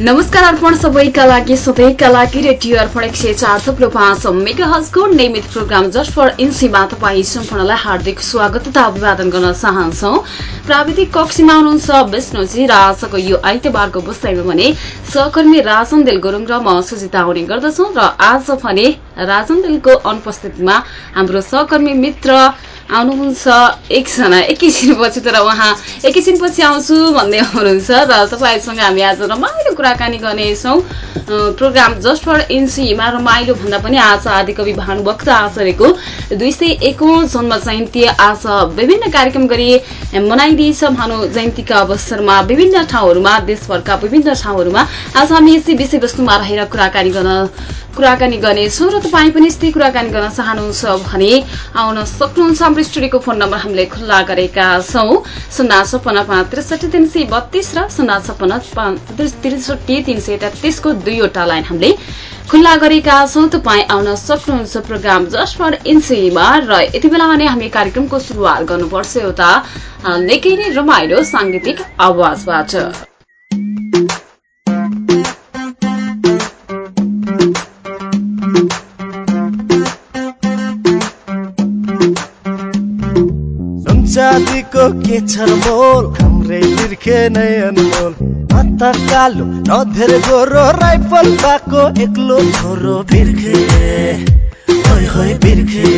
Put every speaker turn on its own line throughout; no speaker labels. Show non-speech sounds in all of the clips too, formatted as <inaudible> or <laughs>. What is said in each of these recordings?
नमस्कार अर्पण सबैका लागि सधैँका लागि रेडियो अर्पण एक सय चार थप्लो पाँच मेगा हजको नियमित प्रोग्राम जस्ट फर इन्सीमा तपाईँ सम्पूर्णलाई हार्दिक स्वागत तथा अभिवादन गर्न चाहन्छौं। प्राविधिक कक्षमा हुनुहुन्छ विष्णुजी र आजको यो आइतबारको बसाइमा भने सहकर्मी राजन देल गुरुङ र म सुजिता आउने गर्दछौ र आज भने राजन देलको अनुपस्थितिमा हाम्रो सहकर्मी मित्र आउनुहुन्छ एकजना। एकैछिनपछि तर उहाँ एकैछिनपछि आउँछु भन्दै हुनुहुन्छ र तपाईँसँग हामी आज रमाइलो कुराकानी गर्नेछौँ। प्रोग्राम जस्ट फर एनसीमा रमाइलो भन्दा पनि आज आदिकवि भानुभक्त आचार्यको दुई सय एकौं जन्म जयन्ती आज विभिन्न कार्यक्रम गरी मनाइँदैछ भानु जयन्तीका अवसरमा विभिन्न ठाउँहरूमा देशभरका विभिन्न ठाउँहरूमा। आज हामी यसै विषयवस्तुमा रहेर कुराकानी गर्न कुराकानी गर्नेछौँ र तपाईँ पनि यस्तै कुराकानी गर्न चाहनुहुन्छ भने आउन सक्नुहुन्छ। हाम्रो स्टुडियोको फोन नम्बर हामीले खुल्ला गरेका छौँ। शून्य छपन्न पाँच त्रिसठी तिन सय बत्तीस र शून्य छपन्न त्रिसठी तिन सय तेत्तिसको दुईवटा लाइन हामीले खुल्ला गरेका छौँ। तपाईँ आउन सक्नुहुन्छ प्रोग्राम जस्ट फर इन्सीमा र यति बेला भने हामी कार्यक्रमको सुरुवात गर्नुपर्छ। एउटा निकै नै रमाइलो साङ्गीतिक आवाजबाट।
जातिको के छ मोल? हाम्रै बिर्खे नै अनमोल त कालो न धेरै गोरो राइफल भएको एक्लो छोरो बिर्खे। होइ होइ बिर्खे।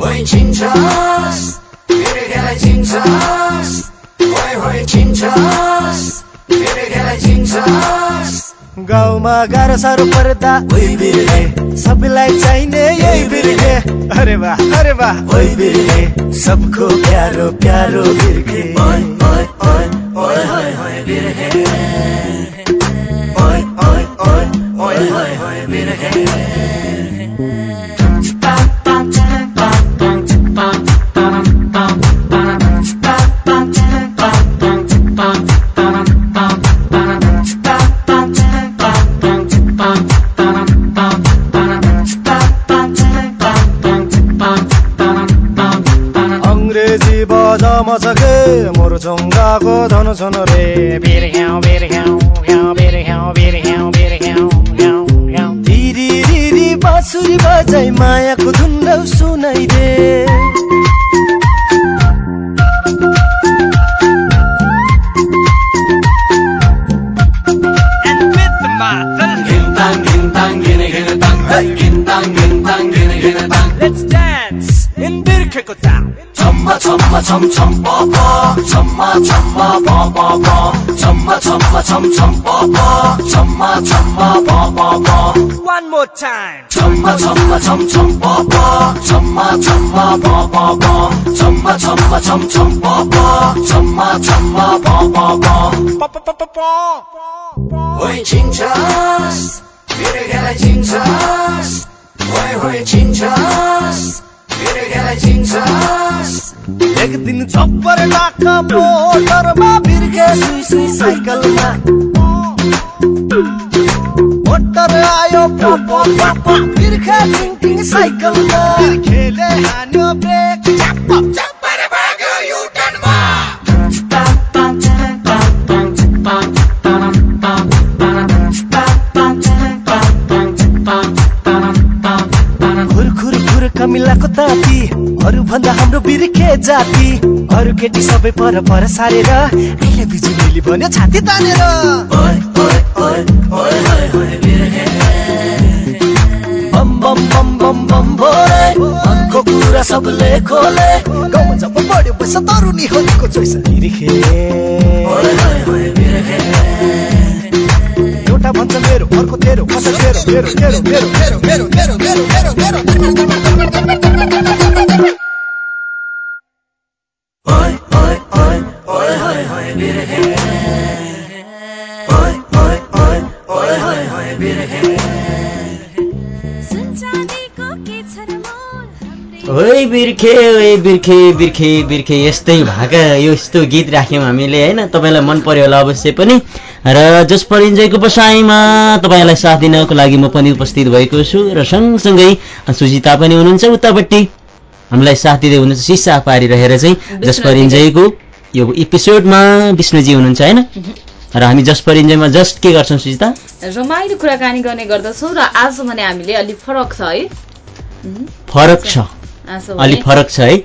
होइ छिन्छस् बिर्खेलाई छिन्छस् होइ होइ छिन्छस्
गाउँमा गाह्रो साह्रो पर्दा। ओइ सबैलाई चाहिने यही बिर्खे अरे वाह अरे वाह। ओइ सबको प्यारो प्यारो बिर्खे। ओइ ओइ ओइ ओइ ओइ ओइ बिर्खे। ओइ ओइ ओइ ओइ ओइ ओइ बिर्खे। नमचके मुर्चुङ्गाको धनु सुन रे। बिर्ख्याउ ह्याउ घ्याउ बिर्ख्याउ बिर्ख्याउ ह्याउ ह्याउ घ्याउ धिरी धिरी बाँसुरी बजाई मायाको
धुन्डौ सुनाइदे।
Let's dance in
Birkekotan. chumma chumma
one more time
chumma chumma chum chum pa pa chumma chumma pa pa chinchas, mira que la chinchas, oi oi chinchas
एक दिन छप्पर लाका मोटरमा बिर्खे सुई सुई साइकलमा मोटर आयो पप पप बिर्खे टिङ टिङ साइकलमा बिर्खेले हान्यो ब्रेक भाग्यो युटर्नमा खुर खुर खुर कमिलाको ताती अरू भन्दा हाम्रो बिर्खे जाति अरू केटी सबै पर पर सारेर अहिले बिजुली भन्यो छाती तानेर। बम बम बम बम बम भोरे मनको कुरा सबले खोले गाउँमा जब बढ्यो पैसा तरुनी होलीको चोइस बिर्खे ओइ, ओइ, ओइ, बिर्खे। एउटा भन्छ मेरो अर्को तेरो कसै तेरो मेरो मेरो मेरो मेरो मेरो मेरो मेरो मेरो ओइ बिर्खे ओइ बिर्खे
बिर्खे बिर्खे यस्तै भाका यो यस्तो गीत राख्यौँ हामीले होइन? तपाईँलाई मन पर्यो होला अवश्य पनि। र जस पर इन्जोयको बसाइमा तपाईँलाई साथ दिनको लागि म पनि उपस्थित भएको छु र सँगसँगै सुजिता पनि हुनुहुन्छ उतापट्टि हामीलाई साथ दिँदै हुनुहुन्छ सिसा पारिरहेर चाहिँ जस पर इन्जोयको यो एपिसोडमा विष्णुजी हुनुहुन्छ होइन? र हामी जस्ट फर इन्जोयमा जस्ट के गर्छौँ सुजिता?
रमाइलो कुराकानी गर्ने गर्दछौँ र आज भने हामीले अलिक फरक छ है।
फरक छ। अलिक फरक छ है।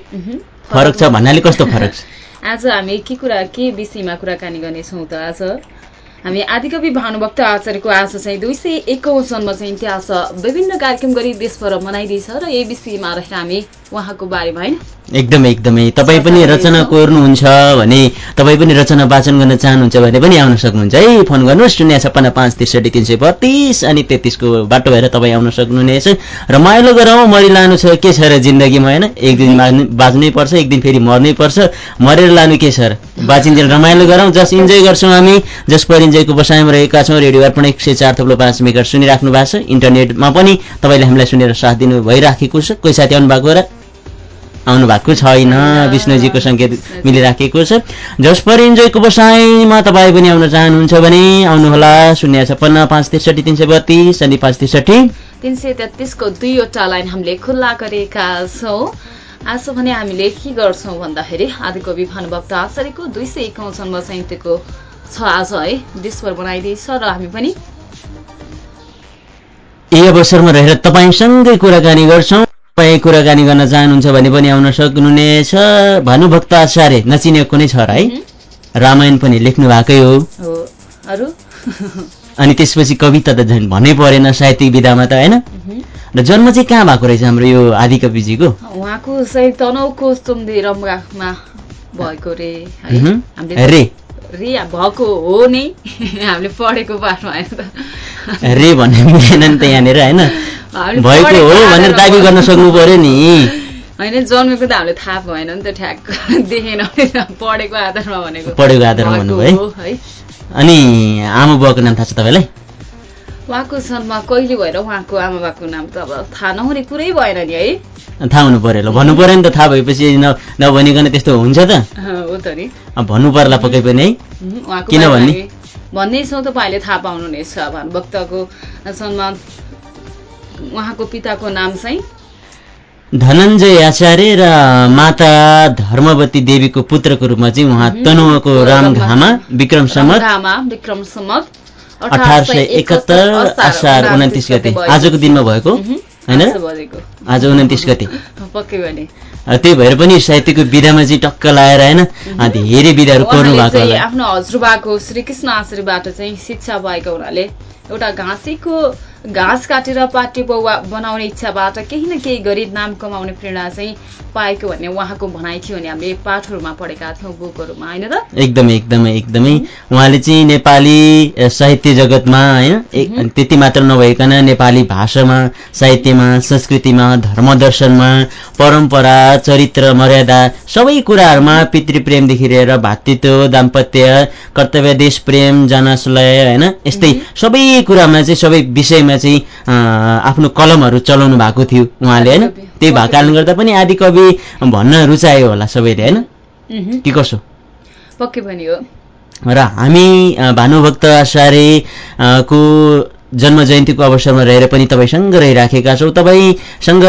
फरक छ भन्नाले कस्तो फरक छ? <laughs>
आज हामी के कुरा के विषयमा कुराकानी गर्नेछौँ त आज? हामी आदिकवि भानुभक्त आचार्यको आज चाहिँ दुई सय एकौँ जन्म जयन्ती आज विभिन्न कार्यक्रम गरी देशभर मनाइँदैछ र यही विषयमा रहेर हामी उहाँको बारेमा होइन?
एकदमै एकदमै। तपाईँ पनि रचना कोर्नुहुन्छ भने तपाईँ पनि रचना वाचन गर्न चाहनुहुन्छ भने पनि आउन सक्नुहुन्छ। है फोन गर्नुहोस् शून्य छप्पन्न पाँच त्रिसठी तिन सय बत्तिस अनि तेत्तिसको बाटो भएर तपाईँ आउन सक्नुहुनेछ। रमाइलो गरौँ मरि लानु छ। के छ र जिन्दगीमा होइन? एक दिन बाँच्नु पर्छ एक दिन फेरि मर्नै पर्छ। मरेर लानु के छ र? बाँचिन्जेल रमाइलो गरौँ जस इन्जोय गर्छौँ हामी। जस पर इन्जोयको बसाइमा रहेका छौँ। रेडियो अर्पण एक सय चार थप्लो पाँच मेगा सुनिराख्नु भएको छ। इन्टरनेटमा पनि तपाईँले हामीलाई सुनेर साथ दिनु भइराखेको छ। कोही साथी आउनु भएको र आउनु भएको छैन विष्णुजीको सङ्केत मिलिराखेको छ। जस पर इन्जोयको बसाइमा तपाईँ पनि आउन चाहनुहुन्छ भने आउनुहोला। शून्य छप्पन्न पाँच त्रिसठी तिन सय बत्तिस अनि पाँच त्रिसठी।
तिन सय तेत्तिसको दुईवटा लाइन हामीले खुल्ला गरेका छौँ। आज भने हामीले के गर्छौँ भन्दाखेरि आदिकवि भानुभक्त आचार्यको दुई सय एकौँ जन्म जयन्तीको छ आज है। देशभर बनाइँदैछ र हामी पनि
यही अवसरमा रहेर तपाईँसँगै कुराकानी गर्छौँ। तपाईँ कुराकानी गर्न चाहनुहुन्छ भने पनि आउन सक्नुहुनेछ। भानुभक्त आचार्य नचिने कुनै छ र है? रामायण पनि लेख्नु भएकै हो। अनि त्यसपछि कविता त झन् भन्नै परेन साहित्यिक विधामा त होइन? र जन्म चाहिँ कहाँ भएको रहेछ हाम्रो यो आदिकविजीको
उहाँको चाहिँ तनहुको रम्गामा भएको रे
रे।
रे भएको हो नि। <laughs> हामीले पढेको त।
रे भन्ने मिलेन नि त यहाँनिर होइन? भएको हो भनेर दाबी गर्न सक्नु पर्यो नि।
होइन जन्मेको त हामीले थाहा भएन नि त ठ्याक्क। देखेन पढेको आधारमा भनेको।
पढेको आधारमा भन्नुभयो
है।
अनि आमा बुवाको नाम थाहा छ तपाईँलाई?
उहाँको जन्म कहिले भएर उहाँको आमा बाबाको नाम त अब थाहा नहुने कुरै भएन नि है।
थाहा हुनु पर्यो ल भन्नु पर्यो नि त थाहा भएपछि न नभनिकन त्यस्तो हुन्छ त।
हो त नि।
भन्नु पर्ला पक्कै पनि है।
उम्, उहाँको
किन
बारेमा
भन्ने?
हामी भन्दैछौँ तपाईँले थाहा पाउनुहुनेछ भानुभक्तको जन्म उहाँको पिताको नाम चाहिँ?
धनञ्जय आचार्य र माता धर्मवती देवीको पुत्रको रूपमा चाहिँ उहाँ तनुवाको रामघामा विक्रम
रङ्गामा विक्रम सम्मत
अठार सय एकहत्तर असार उन्तिस गते। आजको दिनमा भएको? होइन?
आज
उन्तिस गते। <laughs>
पक्कै भने।
अ, त्यही भएर पनि साहित्यको विधामा चाहिँ टक्क लाएर होइन धेरै विधाहरू
उहाँले
भएको
आफ्नो हजुरबाको श्रीकृष्ण आश्रयबाट चाहिँ शिक्षा पाएको हुनाले एउटा घाँसीको घाँस काटेर पाटे पौवा बनाउने इच्छाबाट केही न केही गरी नाम कमाउने प्रेरणा चाहिँ पाएको भन्ने उहाँको भनाइ थियो भने हामीले पाठहरूमा पढेका थियौँ बुकहरूमा। होइन त?
एकदमै एकदमै एकदमै। उहाँले चाहिँ नेपाली साहित्य जगतमा होइन त्यति मात्र नभइकन नेपाली भाषामा साहित्यमा संस्कृतिमा धर्म दर्शनमा परम्परा चरित्र मर्यादा सबै कुराहरूमा पितृप्रेमदेखि लिएर भातृत्व दाम्पत्य कर्तव्य देश प्रेम जनसलय होइन यस्तै सबै कुरामा चाहिँ सबै विषयमा चाहिँ अ, आफ्नो कलमहरू चलाउनु भएको थियो उहाँले होइन? त्यही भएको कारणले गर्दा पनि आदि कवि भन्न रुचायो होला सबैले होइन? के कसो?
पक्कै पनि हो
र हामी भानुभक्त आचार्यको जन्म जयन्तीको अवसरमा रहेर पनि तपाईँसँग रहिराखेका छौँ। तपाईँसँग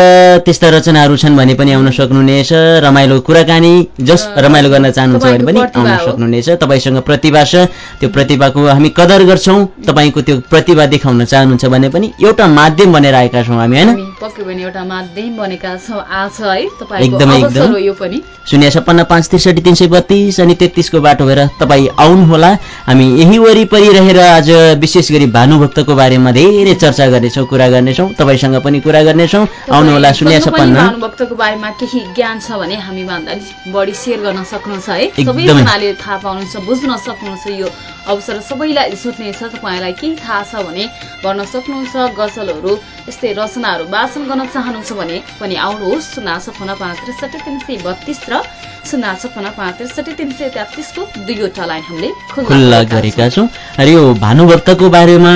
त्यस्ता रचनाहरू छन् भने पनि आउन सक्नुहुनेछ। रमाइलो कुराकानी जस रमाइलो गर्न चाहनुहुन्छ भने पनि आउन। सक्नुहुनेछ। तपाईँसँग प्रतिभा छ। त्यो प्रतिभाको हामी कदर गर्छौँ। तपाईँको त्यो प्रतिभा देखाउन चाहनुहुन्छ भने पनि एउटा माध्यम बनेर आएका छौँ हामी होइन?
पक्कै पनि एउटा माध्यम बनेका छौँ आज है। तपाईँको
एकदमै,
अवसर
एकदम।
हो यो पनि।
शून्य छप्पन्न पाँच त्रिसठी तिन सय बत्तिस अनि तेत्तिसको बाटो भएर तपाईँ आउनुहोला। हामी यही वरिपरि रहेर आज विशेष गरी भानुभक्तको बारेमा धेरै चर्चा गर्नेछौँ कुरा गर्नेछौँ तपाईँसँग पनि कुरा गर्नेछौँ। आउनुहोला शून्य छप्पन्न।
भानुभक्तको बारेमा केही ज्ञान छ भने हामी भन्दा बढी सेयर गर्न सक्नुहुन्छ है। सबैजनाले थाहा पाउनुहुन्छ बुझ्न सक्नुहुन्छ यो अवसर। सबैलाई सुत्नेछ तपाईँलाई केही थाहा छ भने भन्न सक्नुहुन्छ। गजलहरू यस्तै रचनाहरू वाचन गर्न चाहनुहुन्छ भने पनि आउनुहोस् शून्य छपन्न पाँच त्रिसठी तिन सय बत्तिस र शून्य छपन्न पाँच त्रिसठी तिन सय तेत्तिसको दुईवटा लाइन हामीले
खुल्ला गरेका छौँ। र यो भानुभक्तको बारेमा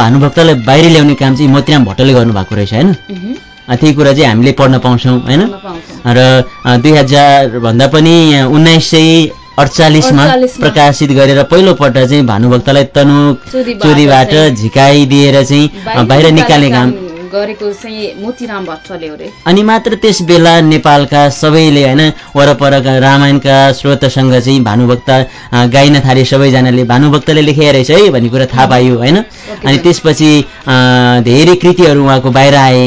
भानुभक्तलाई बाहिर ल्याउने काम चाहिँ मोतीराम भट्टले गर्नुभएको रहेछ होइन? त्यही कुरा चाहिँ हामीले पढ्न पाउँछौँ होइन। र दुई हजार भन्दा पनि उन्नाइस सय अडचालिसमा
48 मा।
प्रकाशित गरेर पहिलोपल्ट चाहिँ भानुभक्तलाई तनु
चोरीबाट
झिकाइदिएर चाहिँ बाहिर निकाल्ने काम
गरेको चाहिँ मोतीराम भट्टले हो रे।
अनि मात्र त्यस बेला नेपालका सबैले होइन वरपरका रामायणका स्रोतसँग चाहिँ भानुभक्त गाइन थाले सबैजनाले भानुभक्तले लेखे रहेछ है भन्ने कुरा थाहा पायो होइन? अनि त्यसपछि धेरै कृतिहरू उहाँको बाहिर आए।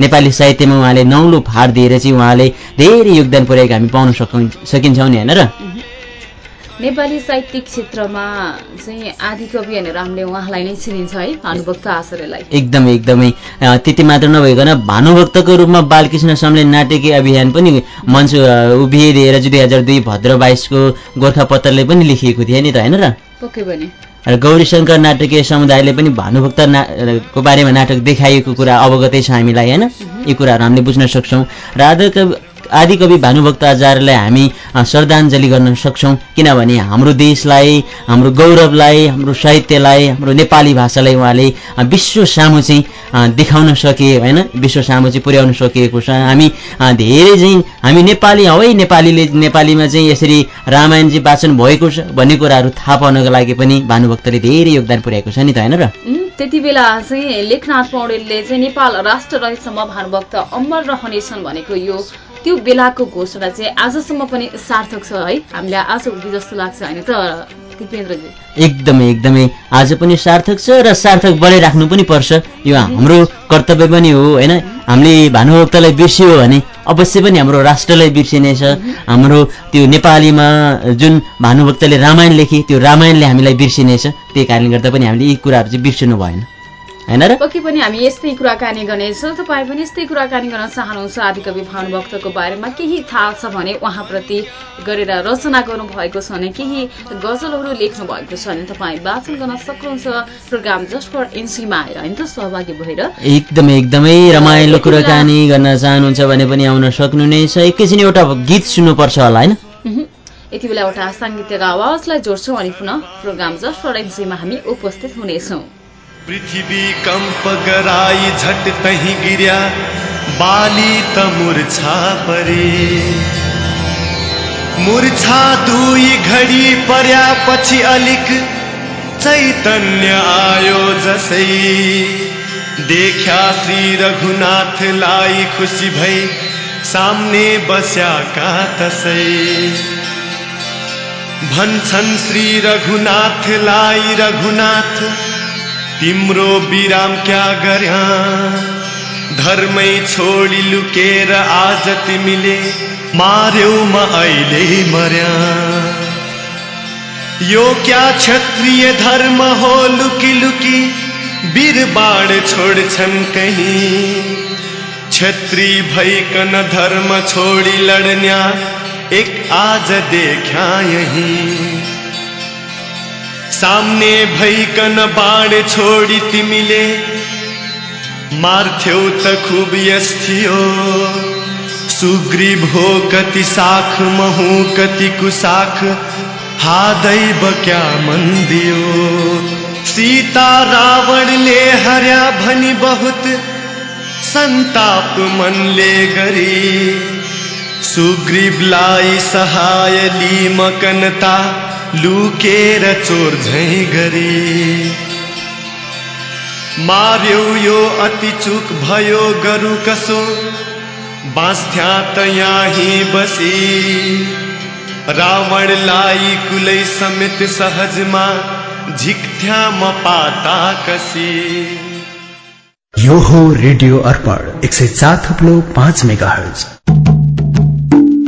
नेपाली साहित्यमा उहाँले नौलो फार दिएर चाहिँ उहाँले धेरै योगदान पुर्याएको हामी पाउन सकौँ सकिन्छौँ नि होइन र?
नेपाली साहित्यिक क्षेत्रमा चाहिँ आदिकवि भनेर हामीले उहाँलाई नै चिनिन्छ है भानुभक्त आचार्यलाई।
एकदमै एकदमै। त्यति मात्र नभइकन भानुभक्तको रूपमा बालकृष्ण समले नाटकीय अभियान पनि मञ्च अँ, उभिदिएर दुई हजार दुई भद्र बाइसको गोर्खापत्रले पनि लेखिएको थियो नि त होइन र?
पक्कै पनि।
र गौरीशङ्कर नाटकीय समुदायले पनि भानुभक्त ना को बारेमा नाटक देखाइएको कुरा अवगतै छ हामीलाई होइन? यी कुराहरू हामीले बुझ्न सक्छौँ। र आदिकवि आदिकवि भानुभक्त आचार्यलाई हामी श्रद्धाञ्जली गर्न सक्छौँ। किनभने हाम्रो देशलाई हाम्रो गौरवलाई हाम्रो साहित्यलाई हाम्रो नेपाली भाषालाई उहाँले विश्व सामु चाहिँ देखाउन सके होइन? विश्व सामु चाहिँ पुर्याउन सकिएको छ। हामी धेरै चाहिँ हामी नेपाली हौ नेपालीले नेपालीमा चाहिँ यसरी रामायण चाहिँ वाचन भएको छ भन्ने कुराहरू थाहा पाउनको लागि पनि भानुभक्तले धेरै योगदान पुर्याएको छ नि त होइन र?
त्यति बेला चाहिँ लेखनाथ पौडेलले चाहिँ नेपाल राष्ट्र रहेसम्म भानुभक्त अमर रहनेछन् भनेको यो त्यो बेलाको घोषणा चाहिँ आजसम्म पनि सार्थक छ है। हामीलाई आज जस्तो लाग्छ होइन त दिपेन्द्रजी
एकदमै एकदमै। आज पनि सार्थक छ र सार्थक बनाइराख्नु पनि पर्छ। यो हाम्रो कर्तव्य पनि हो होइन? हामीले भानुभक्तलाई बिर्सियो भने अवश्य पनि हाम्रो राष्ट्रलाई बिर्सिनेछ हाम्रो त्यो नेपालीमा जुन भानुभक्तले रामायण लेखे त्यो रामायणले हामीलाई बिर्सिनेछ त्यही कारणले गर्दा पनि हामीले यी कुराहरू चाहिँ बिर्सिनु भएन। होइन र?
पक्कै पनि हामी यस्तै कुराकानी गर्नेछौँ तपाईँ पनि यस्तै कुराकानी गर्न चाहनुहुन्छ। आदिकवि भानुभक्तको बारेमा केही थाहा छ भने उहाँप्रति गरेर रचना गर्नुभएको छ भने केही गजलहरू लेख्नु भएको छ भने तपाईँ वाचन गर्न सक्नुहुन्छ। प्रोग्राम जस्ट फर एनसीमा आएर होइन त? सहभागी भएर।
एकदमै एकदमै रमाइलो कुराकानी गर्न चाहनुहुन्छ भने पनि आउन सक्नुहुनेछ एकैछिन एउटा गीत सुन्नुपर्छ होला होइन।
यति बेला एउटा साङ्गीतिक आवाजलाई जोड्छौँ अनि पुनः प्रोग्राम जस्ट फर एनसीमा हामी उपस्थित हुनेछौँ।
पृथ्वी कंप गराई झट तही गिर्या बाली त मूर्छा परे। मूर्छा दुई घडी पर्या पछि अलिक चैतन्य आयो जसै। देख्या श्री रघुनाथलाई खुसी भई सामने बस्याका तसै। भन्छन् श्री रघुनाथलाई रघुनाथ तिम्रो विराम क्या गर्या? धर्मै छोडी लुकेर आज तिमीले मार्यौ म अहिले मर्या। यो क्या क्षत्रिय धर्म हो लुकी लुकी? वीरबाण छोड्छन् कहीँ। छत्री भइकन धर्म छोडी लड्न्या, एक आज देख्या यही। सामने भइकन बाण छोडी तिमीले मार्थ्यौ त खुब यस थियो सुग्रीव हो कति साख महु कति कुसाख हा दैव क्या मन दियो सीता रावणले हर्या भनी बहुत संताप मनले गरी। सुग्रीवलाई सहाय ली मकनता लुकेर चोर झै गरी। मार्यो यो अति चुक भयो गरु कसो? बाँस्थ्या त यहीँ बसी। रावणलाई कुलै समेत सहजमा झिक्थ्या म पाता कसी।
यो हो रेडियो अर्पण एक सय चार थप्लो पाँच मेगा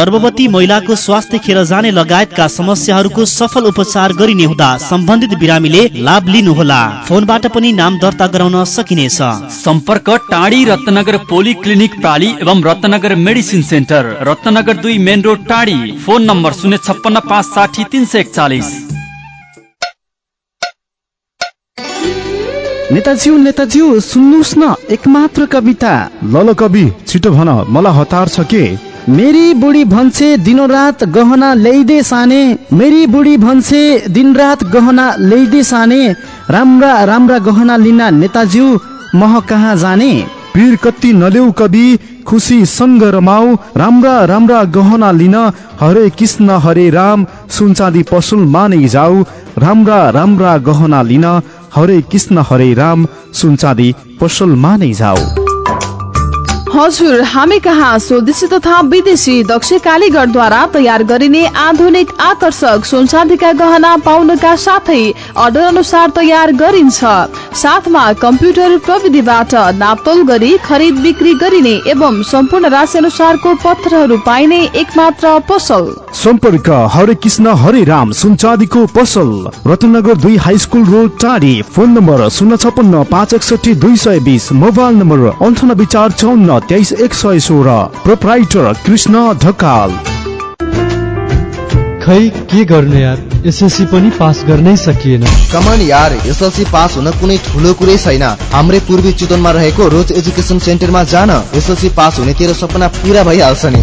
गर्भवती महिलाको स्वास्थ्य खेर जाने लगायतका समस्याहरूको सफल उपचार गरिने हुँदा सम्बन्धित बिरामीले लाभ लिनुहोला। फोनबाट पनि नाम दर्ता गराउन सकिनेछ।
सम्पर्क टाढी रत्नगर पोली क्लिनिक प्राली एवं रत्नगर मेडिसिन सेन्टर रत्नगर दुई मेन रोड टाढी फोन नम्बर शून्य छप्पन्न पाँच साठी तिन सय एकचालिस।
नेताज्यू नेताज्यू सुन्नुहोस् न एकमात्र कविता।
ल ल कवि छिटो भन मलाई हतार छ के?
मेरी बुढी भन्छे दिनरात गहना ल्याइदे साने मेरी बुढी भन्छे दिनरात गहना ल्याइदे साने राम्रा राम्रा गहना लिन नेताज्यू मह कहाँ जाने?
पीर कति नलेउ कवि खुसी सँग रमाऊ राम्रा राम्रा गहना लिन हरे कृष्ण हरे राम सुनचाँदी पसुल मानै जाऊ राम्रा राम्रा गहना लिन हरे कृष्ण हरे राम सुनचाँदी पसल मानै जाऊ।
हजुर हामी कहाँ स्वदेशी तथा विदेशी दक्ष कालीगढद्वारा तयार गरिने आधुनिक आकर्षक सुनचाँदीका गहना पाउनका साथै अर्डर अनुसार तयार गरिन्छ। साथमा कम्प्युटर प्रविधिबाट नापतोल गरी खरिद बिक्री गरिने एवं सम्पूर्ण राशि अनुसारको पत्रहरू पाइने एकमात्र पसल।
सम्पर्क हरे कृष्ण हरे राम सुनचाँदीको पसल। रत्नगर दुई हाई स्कुल रोड टाढी। फोन नम्बर शून्य छपन्न पाँच एकसठी दुई सय बिस। मोबाइल नम्बर अन्ठानब्बे चार चौन्न तेइस एक सय सोह्र प्रोप्राइटर कृष्ण ढकाल।
खै के गर्ने यार? एसएलसी पनि पास गर्नै सकिएन।
कमान यार एसएलसी पास हुन कुनै ठुलो कुरै छैन। हाम्रै पूर्वी चितवनमा रहेको रोज एजुकेसन सेन्टरमा जान एसएलसी पास हुने तेरो सपना पुरा भइहाल्छ नि।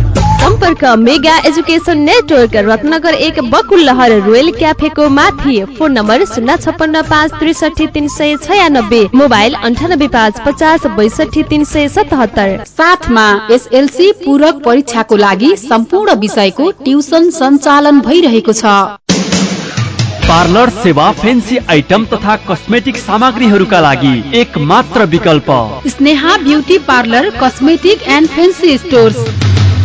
सम्पर्क मेगा एजुकेसन नेटवर्क रत्नगर एक बकुल्लहर रोयल क्याफेको माथि। फोन नम्बर शून्य छप्पन्न पाँच त्रिसठी तिन सय छयानब्बे। मोबाइल अन्ठानब्बे पाँच पचास बैसठी तिन सय सतहत्तर।
साथमा एसएलसी पूरक परीक्षाको लागि सम्पूर्ण विषयको ट्युसन सञ्चालन भइरहेको छ।
पार्लर सेवा फेन्सी आइटम तथा कस्मेटिक सामग्रीहरूका लागि एक मात्र विकल्प।
Sneha beauty parlour cosmetic and fancy stores.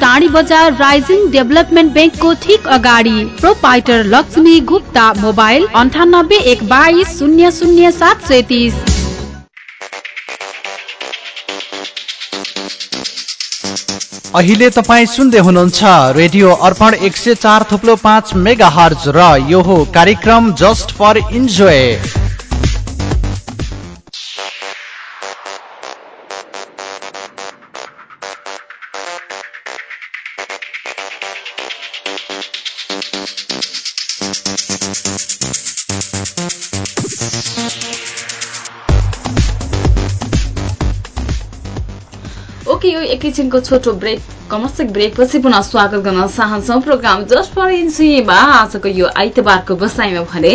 टाढी बजार राइजिङ डेभलपमेन्ट ब्याङ्कको ठिक अगाडि। प्रोपाइटर लक्ष्मी गुप्ता मोबाइल अन्ठानब्बे एक बाइस शून्य शून्य सात सय तिस
अहिले तपाईँ सुन्दै हुनुहुन्छ रेडियो अर्पण एक सय चार थुप्लो पाँच मेगा हर्ज र यो हो कार्यक्रम जस्ट फर इन्जोय।
ओके यो एकैछिनको छोटो ब्रेक कमर्सिक ब्रेकपछि पुनः स्वागत गर्न चाहन्छौ। प्रोग्राम जस्ट फर इन्सीमा आजको यो आइतबारको बसाइमा भने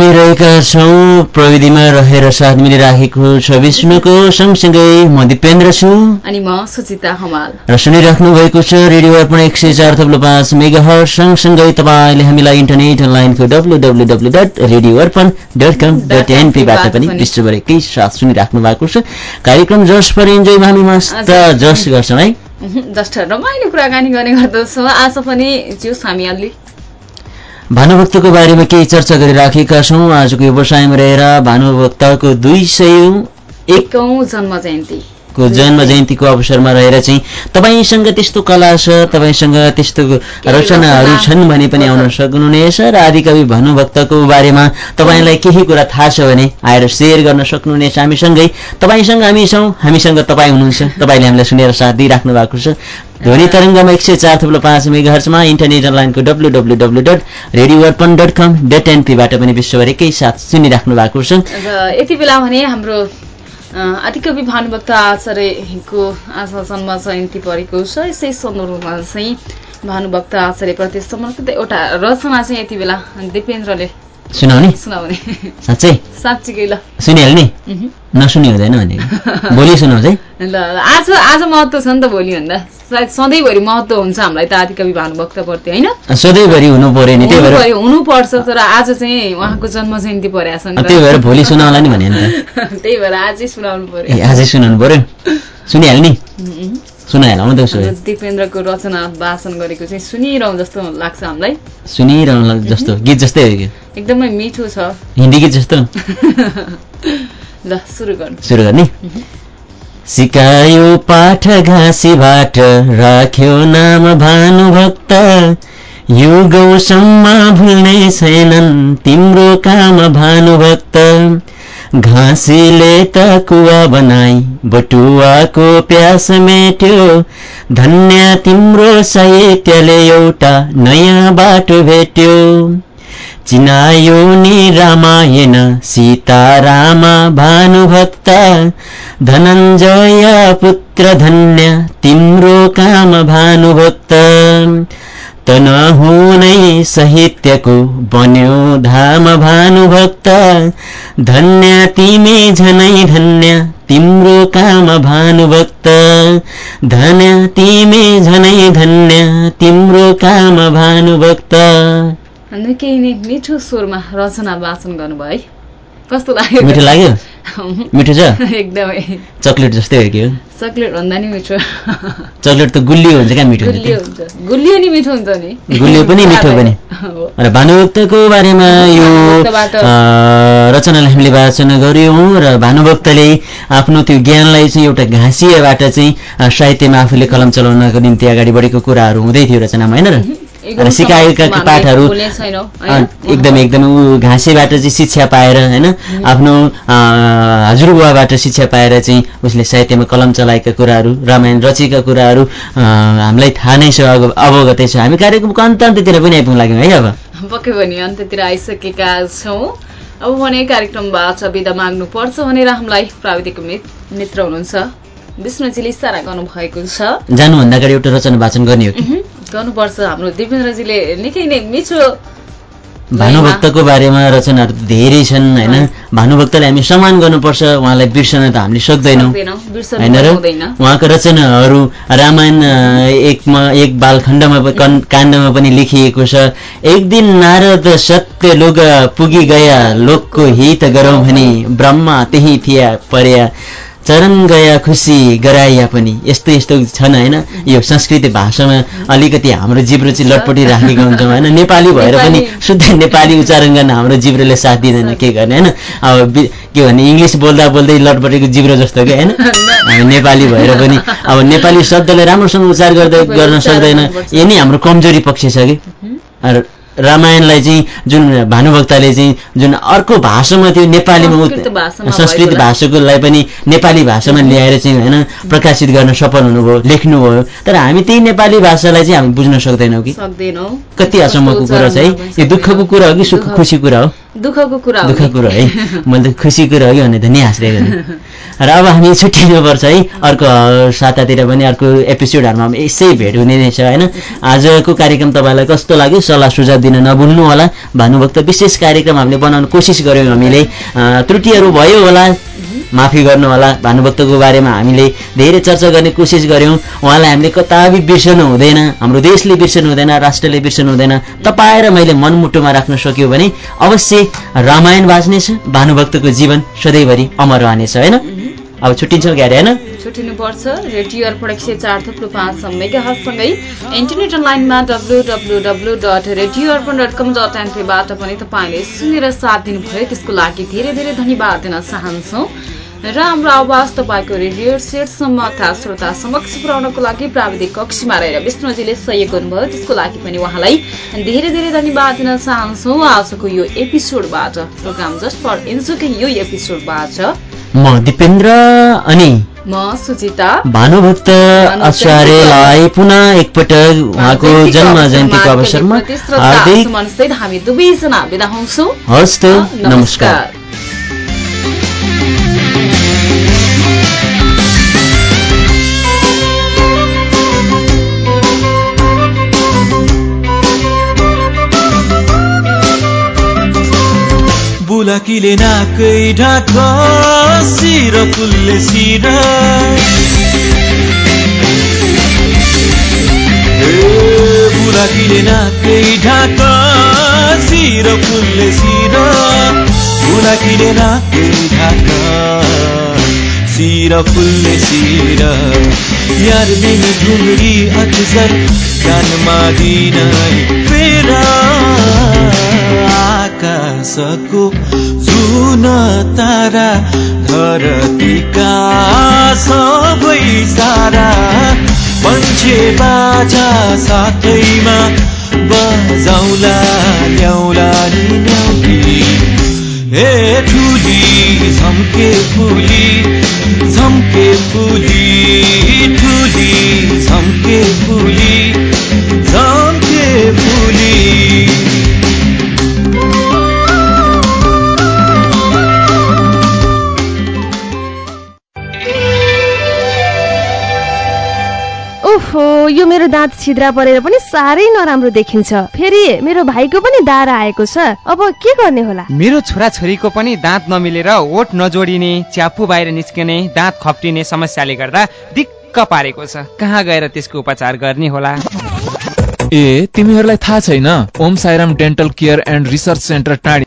हामी रहेका छौँ। प्रविधिमा रहेर साथ मिलिराखेको छ विष्णुको। सँगसँगै म दिपेन्द्र छु।
अनि म सुचिता हमाल।
र सुनिराख्नु भएको छ रेडियो अर्पण एक सय चार थप्लो पाँच मेगा हर सँगसँगै तपाईँले हामीलाई इन्टरनेट अनलाइनको W W W dot radio Arpan dot com dot एनपीबाट पनि विश्वभरिकै साथ सुनिराख्नु भएको छ। कार्यक्रम जस फर इन्जोयमा हामी मस्त जस गर्छौँ है।
जस्ट रमाइलो कुराकानी गर्ने गर्दछौँ। आज पनि जोस हामी अलि
भानुभक्तको बारेमा केही चर्चा गरिराखेका छौँ। आजको व्यवसायमा रहेर भानुभक्तको दुई सय
एकौँ जन्म जयन्ती।
को जन्म जयन्तीको अवसरमा रहेर चाहिँ तपाईँसँग त्यस्तो कला छ तपाईँसँग त्यस्तो रचनाहरू छन् भने पनि आउन सक्नुहुनेछ र आदिकवि भानुभक्तको बारेमा तपाईँलाई केही कुरा थाहा छ भने आएर सेयर गर्न सक्नुहुनेछ हामीसँगै। तपाईँसँग हामी छौँ हामीसँग तपाईँ हुनुहुन्छ। तपाईँले हामीलाई सुनेर साथ दिइराख्नु भएको छ। ध्वनि तरङ्गमा एक सय चार थुप्रो पाँच मेगाहर्चमा इन्टरनेट अनलाइनको W W W dot radio Arpan dot com dot एनपीबाट पनि विश्वभरिकै साथ सुनिराख्नु भएको छ
यति बेला भने हाम्रो आदिकवि भानुभक्त आचार्यको आज जन्म जयन्ती परेको छ। यसै सन्दर्भमा चाहिँ भानुभक्त आचार्यप्रति समर्पित एउटा रचना चाहिँ यति बेला दिपेन्द्रले
सुनाउने?
सुनाउने।
साँच्चै?
साँच्चीकै ल।
सुनिहाल्ने? नसुनि हुँदैन भने। भोलि सुनाउँछ है?
ल आज आज महत्व छ नि त भोलि भन्दा। सायद सधैँभरि महत्व हुन्छ हामीलाई त आदिकवि भानुभक्तप्रति होइन?
सधैँभरि हुनु पर्यो नि त्यही भएर
हुनुपर्छ तर आज चाहिँ उहाँको जन्म जयन्ती परेको छ नि
त्यही भएर भोलि सुनाउला नि भने <laughs>
त्यही भएर आजै सुनाउनु पर्यो
ए आजै सुनाउनु पर्यो सुनिहाल्ने? त।
दिपेन्द्रको रचना वाचन गरेको चाहिँ सुनिरहँ जस्तो लाग्छ हामीलाई।
सुनिरहनु जस्तो। गीत जस्तै हो
एकदमै मिठो छ।
हिन्दी गीत जस्तो। <laughs>
ल सुरु गर्नु।
सुरु गर्ने। सिकायो पाठ घाँसीबाट राख्यो नाम भानुभक्त। युगौसम्म भुल्ने छैनन् तिम्रो काम भानुभक्त घाँसीले त कुवा बनाई बटुवाको प्यास मेट्यो। धन्य तिम्रो साहित्यले एउटा नयाँ बाटो भेट्यो। चिनायो नि रामायण सीतारामा भानुभक्त धनञ्जय पुत्र धन्य तिम्रो काम भानुभक्त। तन हुनै साहित्यको बन्यो धाम भानुभक्त धन्य तिमी झनै धन्य तिम्रो काम भानुभक्त। धन्य तिमी झनै धन्य तिम्रो काम भानुभक्त।
निकै नै मिठो स्वरमा रचना वाचन गर्नुभयो है। कस्तो लाग्यो?
मिठो लाग्यो? <laughs> मिठो छ?
एकदमै।
चक्लेट जस्तै हो कि
चक्लेट भन्दा नि मिठो।
चक्लेट त गुलियो हुन्छ क्या मिठो हुन्छ
गुलियो हुन्छ। गुलियो नि मिठो हुन्छ नि।
गुलियो पनि मिठो पनि। र भानुभक्तको बारेमा यो रचनालाई हामीले वाचन गऱ्यौँ र भानुभक्तले आफ्नो त्यो ज्ञानलाई चाहिँ एउटा घाँसिएबाट चाहिँ साहित्यमा आफूले कलम चलाउनको निम्ति अगाडि बढेको कुराहरू हुँदै थियो रचनामा होइन र? र सिकाएका पाठहरू? एकदमै एकदमै ऊ घाँसेबाट चाहिँ शिक्षा पाएर होइन? आफ्नो हजुरबुवाबाट शिक्षा पाएर चाहिँ उसले साहित्यमा कलम चलाएका कुराहरू रामायण रचेका कुराहरू हामीलाई थाहा नै छ अवगतै छ। हामी कार्यक्रमको अन्त अन्त्यतिर पनि आइपुग्न लाग्यौँ है अब।
पक्कै पनि अन्त्यतिर आइसकेका छौँ। अब भने कार्यक्रमबाट बिदा माग्नु पर्छ भनेर हामीलाई प्राविधिक मित- मित्र हुनुहुन्छ। विष्णुजीले इसारा गर्नुभएको छ।
जानुभन्दा अगाडि एउटा रचना वाचन गर्ने हो कि?
गर्नुपर्छ हाम्रो दिपेन्द्रजीले निकै नै मिठो
भानुभक्तको बारेमा रचनाहरू त धेरै छन् होइन? भानुभक्तलाई हामी सम्मान गर्नुपर्छ उहाँलाई बिर्सन त हामीले सक्दैनौँ। होइन र। उहाँको रचनाहरू रामायण एकमा एक बालखण्डमा काण्डमा पनि लेखिएको छ। एक दिन नारद सत्य लोक पुगी गया लोकको हित गरौँ भने ब्रह्मा त्यही थिया पर्या। चरण गया खुसी गराइया पनि। यस्तो यस्तो छन् होइन? यो संस्कृत भाषामा अलिकति हाम्रो जिब्रो चाहिँ लटपटी राखेको हुन्छौँ होइन? नेपाली भएर पनि शुद्ध नेपाली उच्चारण गर्न हाम्रो जिब्रोले साथ दिँदैन के गर्ने होइन? अब के भने इङ्ग्लिस बोल्दा बोल्दै लटपटेको जिब्रो जस्तो क्या होइन? हामी नेपाली भएर पनि अब नेपाली शब्दलाई राम्रोसँग उच्चार गर्दै गर्न सक्दैन। यो नै हाम्रो कमजोरी पक्ष छ कि? रामायणलाई चाहिँ जुन भानुभक्तले चाहिँ जुन अर्को भाषामा त्यो नेपालीमा
संस्कृत
भाषाकोलाई पनि नेपाली भाषामा ल्याएर चाहिँ होइन प्रकाशित गर्न सफल हुनुभयो लेख्नुभयो। तर हामी त्यही नेपाली भाषालाई चाहिँ हामी बुझ्न सक्दैनौँ कि। कति असम्मको कुरा छ है? यो दुःखको कुरा हो कि सुख खुसी कुरा हो?
दुःखको कुरा हो
दुःख। कुरो है मैले त खुसी कुरो हो कि भने त नि हाँसिरहेको। र अब हामी छुट्टिनुपर्छ है? अर्को सातातिर पनि अर्को एपिसोडहरूमा यसै भेट हुने नै छ होइन? आजको कार्यक्रम तपाईँलाई कस्तो लाग्यो? सल्लाह सुझाव दिन नभुल्नु होला भानुभक्त विशेष कार्यक्रम हामीले बनाउन कोसिस गऱ्यौँ हामीले। त्रुटिहरू भयो होला। माफी गर्नु होला भानुभक्तको बारेमा हामीले धेरै चर्चा गर्ने कोसिस गऱ्यौँ। उहाँलाई हामीले कताबी बिर्सनु हुँदैन। हाम्रो देशले बिर्सनु हुँदैन राष्ट्रले बिर्सनु हुँदैन। तपाईँ र मैले मनमुटुमा राख्न सक्यो भने अवश्य रामायण बाँच्नेछ भानुभक्तको जीवन सधैँभरि अमर रहनेछ होइन? अब छुट्टिन्छौँ क्यारे होइन?
छुट्टिनुपर्छ। रेडियो अर्पण एक सय चार थुप्रो पाँच मेगासँगै इन्टरनेट अनलाइनमा W W W dot radio Arpan dot com dot एनपीबाट पनि तपाईँले सुनेर साथ दिनुभयो। त्यसको लागि धेरै धेरै धन्यवाद दिन चाहन्छौँ। र हाम्रो आवाज तपाईँको रेडियो सेटसम्म अर्थात् श्रोता समक्ष पुर्याउनको लागि प्राविधिक कक्षमा रहेर विष्णुजीले सहयोग गर्नुभयो। त्यसको लागि पनि उहाँलाई धेरै धेरै धन्यवाद दिन चाहन्छौँ। आजको यो एपिसोडबाट प्रोग्राम जस्ट फर इन्जोकै यो एपिसोडबाट
म दिपेन्द्र अनि
म सुजिता।
भानुभक्त आचार्यलाई पुनः एकपटक उहाँको जन्म जयन्तीको अवसरमा
हामी दुवैजना बिदा हुन्छौँ।
हस्त नमस्कार।
बुलाकीले नाकै ढाक सिर फुलले सिर ए, बुलाकीले नाकै ढाक सिर फुलले सिर बुलाकीले नाकै ढाक सिर फुलले सिर यार बिन घुमरी अक्सर कानमा दिन फेरा। आकाशको जुन तारा धरतीका सबै सारा मान्छे बाजा साथैमा बजाउला ल्याउला ए ठुली झम्के फुली झम्के फुली
यो मेरो दाँत छिद्रा परेर पनि साह्रै नराम्रो देखिन्छ। फेरि मेरो भाइको पनि दारा आएको छ। अब के गर्ने होला?
मेरो छोराछोरीको पनि दाँत नमिलेर ओठ नजोडिने च्यापु बाहिर निस्किने दाँत खप्टिने समस्याले गर्दा दिक्क पारेको छ। कहाँ गएर त्यसको उपचार गर्ने होला?
ए तिमीहरूलाई थाहा छैन? Om Sairam dental care and research centre Tadi